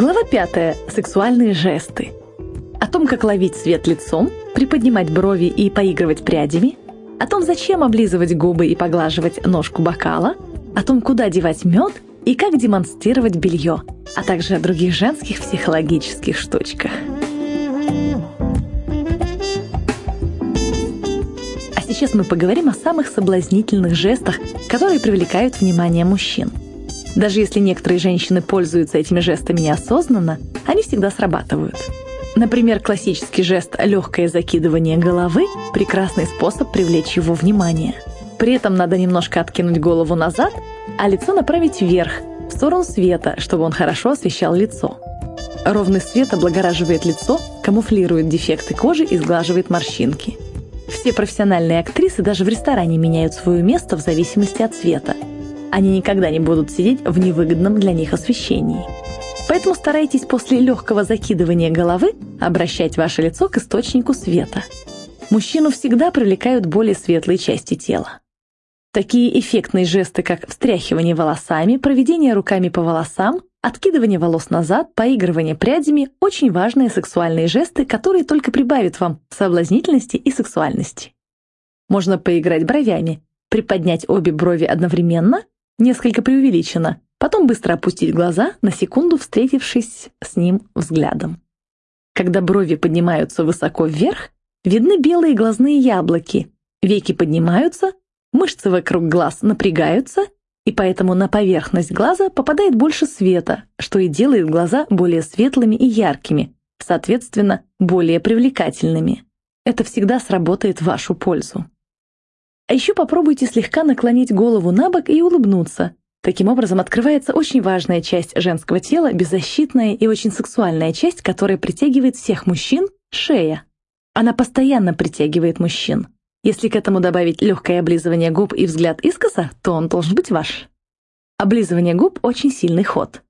Глава 5. Сексуальные жесты. О том, как ловить свет лицом, приподнимать брови и поигрывать прядями, о том, зачем облизывать губы и поглаживать ножку бокала, о том, куда девать мед и как демонстрировать белье, а также о других женских психологических штучках. А сейчас мы поговорим о самых соблазнительных жестах, которые привлекают внимание мужчин – даже если некоторые женщины пользуются этими жестами неосознанно, они всегда срабатывают. Например, классический жест «легкое закидывание головы» – прекрасный способ привлечь его внимание. При этом надо немножко откинуть голову назад, а лицо направить вверх, в сторону света, чтобы он хорошо освещал лицо. Ровный свет облагораживает лицо, камуфлирует дефекты кожи и сглаживает морщинки. Все профессиональные актрисы даже в ресторане меняют свое место в зависимости от цвета – они никогда не будут сидеть в невыгодном для них освещении. Поэтому старайтесь после легкого закидывания головы обращать ваше лицо к источнику света. Мужчину всегда привлекают более светлые части тела. Такие эффектные жесты, как встряхивание волосами, проведение руками по волосам, откидывание волос назад, поигрывание прядями – очень важные сексуальные жесты, которые только прибавят вам соблазнительности и сексуальности. Можно поиграть бровями, приподнять обе брови одновременно несколько преувеличено, потом быстро опустить глаза, на секунду встретившись с ним взглядом. Когда брови поднимаются высоко вверх, видны белые глазные яблоки, веки поднимаются, мышцы вокруг глаз напрягаются, и поэтому на поверхность глаза попадает больше света, что и делает глаза более светлыми и яркими, соответственно, более привлекательными. Это всегда сработает в вашу пользу. А еще попробуйте слегка наклонить голову на бок и улыбнуться. Таким образом открывается очень важная часть женского тела, беззащитная и очень сексуальная часть, которая притягивает всех мужчин – шея. Она постоянно притягивает мужчин. Если к этому добавить легкое облизывание губ и взгляд искоса, то он должен быть ваш. Облизывание губ – очень сильный ход.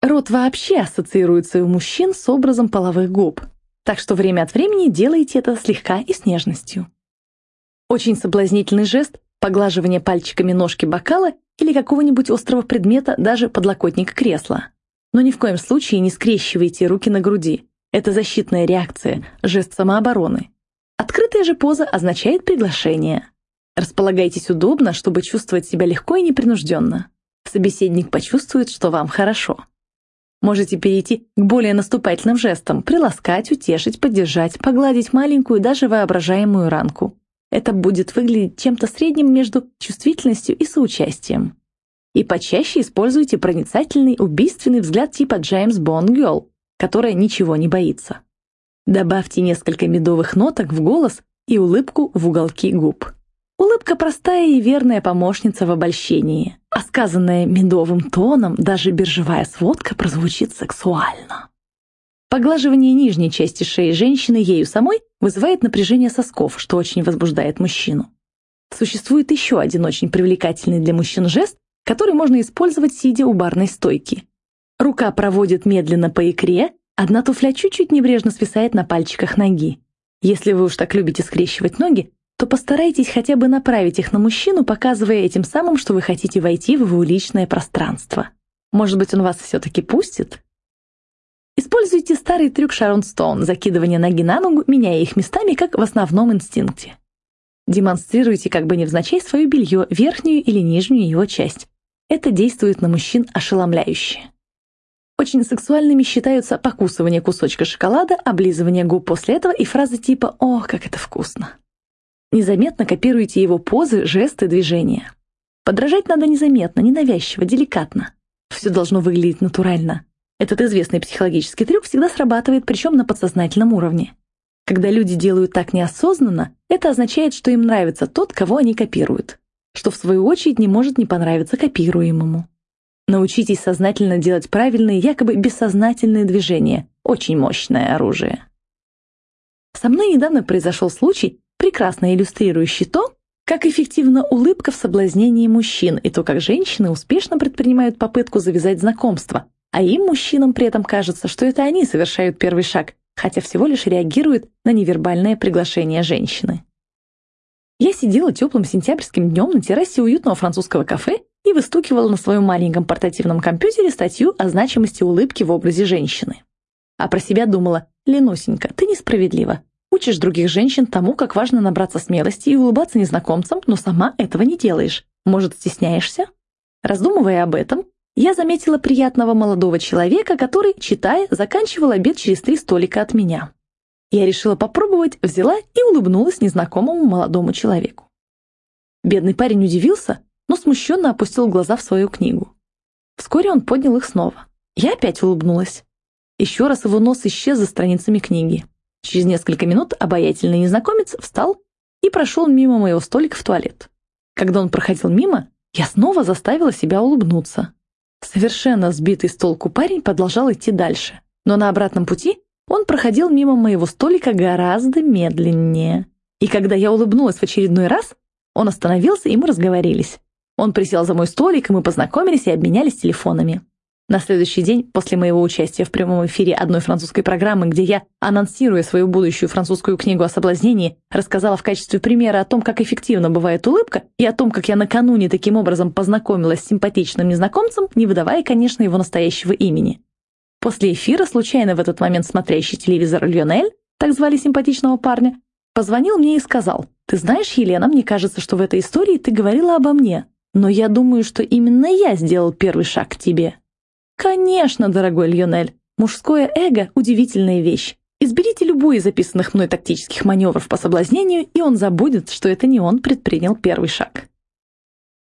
Рот вообще ассоциируется у мужчин с образом половых губ, так что время от времени делайте это слегка и с нежностью. Очень соблазнительный жест – поглаживание пальчиками ножки бокала или какого-нибудь острого предмета, даже подлокотника кресла. Но ни в коем случае не скрещивайте руки на груди. Это защитная реакция, жест самообороны. Открытая же поза означает приглашение. Располагайтесь удобно, чтобы чувствовать себя легко и непринужденно. Собеседник почувствует, что вам хорошо. Можете перейти к более наступательным жестам, приласкать, утешить, поддержать, погладить маленькую, даже воображаемую ранку это будет выглядеть чем-то средним между чувствительностью и соучастием. И почаще используйте проницательный, убийственный взгляд типа Джеймс Бонд Гелл, которая ничего не боится. Добавьте несколько медовых ноток в голос и улыбку в уголки губ. Улыбка простая и верная помощница в обольщении, а сказанная медовым тоном даже биржевая сводка прозвучит сексуально. Поглаживание нижней части шеи женщины ею самой вызывает напряжение сосков, что очень возбуждает мужчину. Существует еще один очень привлекательный для мужчин жест, который можно использовать, сидя у барной стойки. Рука проводит медленно по икре, одна туфля чуть-чуть небрежно свисает на пальчиках ноги. Если вы уж так любите скрещивать ноги, то постарайтесь хотя бы направить их на мужчину, показывая этим самым, что вы хотите войти в его личное пространство. Может быть, он вас все-таки пустит? Используйте старый трюк Шарон Стоун – закидывание ноги на ногу, меняя их местами, как в основном инстинкте. Демонстрируйте как бы невзначай свое белье, верхнюю или нижнюю его часть. Это действует на мужчин ошеломляюще. Очень сексуальными считаются покусывание кусочка шоколада, облизывание губ после этого и фразы типа «Ох, как это вкусно!». Незаметно копируйте его позы, жесты, движения. Подражать надо незаметно, ненавязчиво, деликатно. Все должно выглядеть натурально. Этот известный психологический трюк всегда срабатывает, причем на подсознательном уровне. Когда люди делают так неосознанно, это означает, что им нравится тот, кого они копируют, что в свою очередь не может не понравиться копируемому. Научитесь сознательно делать правильные, якобы бессознательные движения. Очень мощное оружие. Со мной недавно произошел случай, прекрасно иллюстрирующий то, как эффективна улыбка в соблазнении мужчин и то, как женщины успешно предпринимают попытку завязать знакомство, а им, мужчинам, при этом кажется, что это они совершают первый шаг, хотя всего лишь реагируют на невербальное приглашение женщины. Я сидела теплым сентябрьским днем на террасе уютного французского кафе и выстукивала на своем маленьком портативном компьютере статью о значимости улыбки в образе женщины. А про себя думала, «Ленусенька, ты несправедлива. Учишь других женщин тому, как важно набраться смелости и улыбаться незнакомцам, но сама этого не делаешь. Может, стесняешься?» Раздумывая об этом, я заметила приятного молодого человека, который, читая, заканчивал обед через три столика от меня. Я решила попробовать, взяла и улыбнулась незнакомому молодому человеку. Бедный парень удивился, но смущенно опустил глаза в свою книгу. Вскоре он поднял их снова. Я опять улыбнулась. Еще раз его нос исчез за страницами книги. Через несколько минут обаятельный незнакомец встал и прошел мимо моего столика в туалет. Когда он проходил мимо, я снова заставила себя улыбнуться. Совершенно сбитый с толку парень продолжал идти дальше, но на обратном пути он проходил мимо моего столика гораздо медленнее. И когда я улыбнулась в очередной раз, он остановился, и мы разговорились. Он присел за мой столик, и мы познакомились и обменялись телефонами. На следующий день, после моего участия в прямом эфире одной французской программы, где я, анонсируя свою будущую французскую книгу о соблазнении, рассказала в качестве примера о том, как эффективно бывает улыбка, и о том, как я накануне таким образом познакомилась с симпатичным незнакомцем, не выдавая, конечно, его настоящего имени. После эфира, случайно в этот момент смотрящий телевизор Лионель, так звали симпатичного парня, позвонил мне и сказал, «Ты знаешь, Елена, мне кажется, что в этой истории ты говорила обо мне, но я думаю, что именно я сделал первый шаг к тебе». Конечно, дорогой Лионель, мужское эго – удивительная вещь. Изберите любой из записанных мной тактических маневров по соблазнению, и он забудет, что это не он предпринял первый шаг.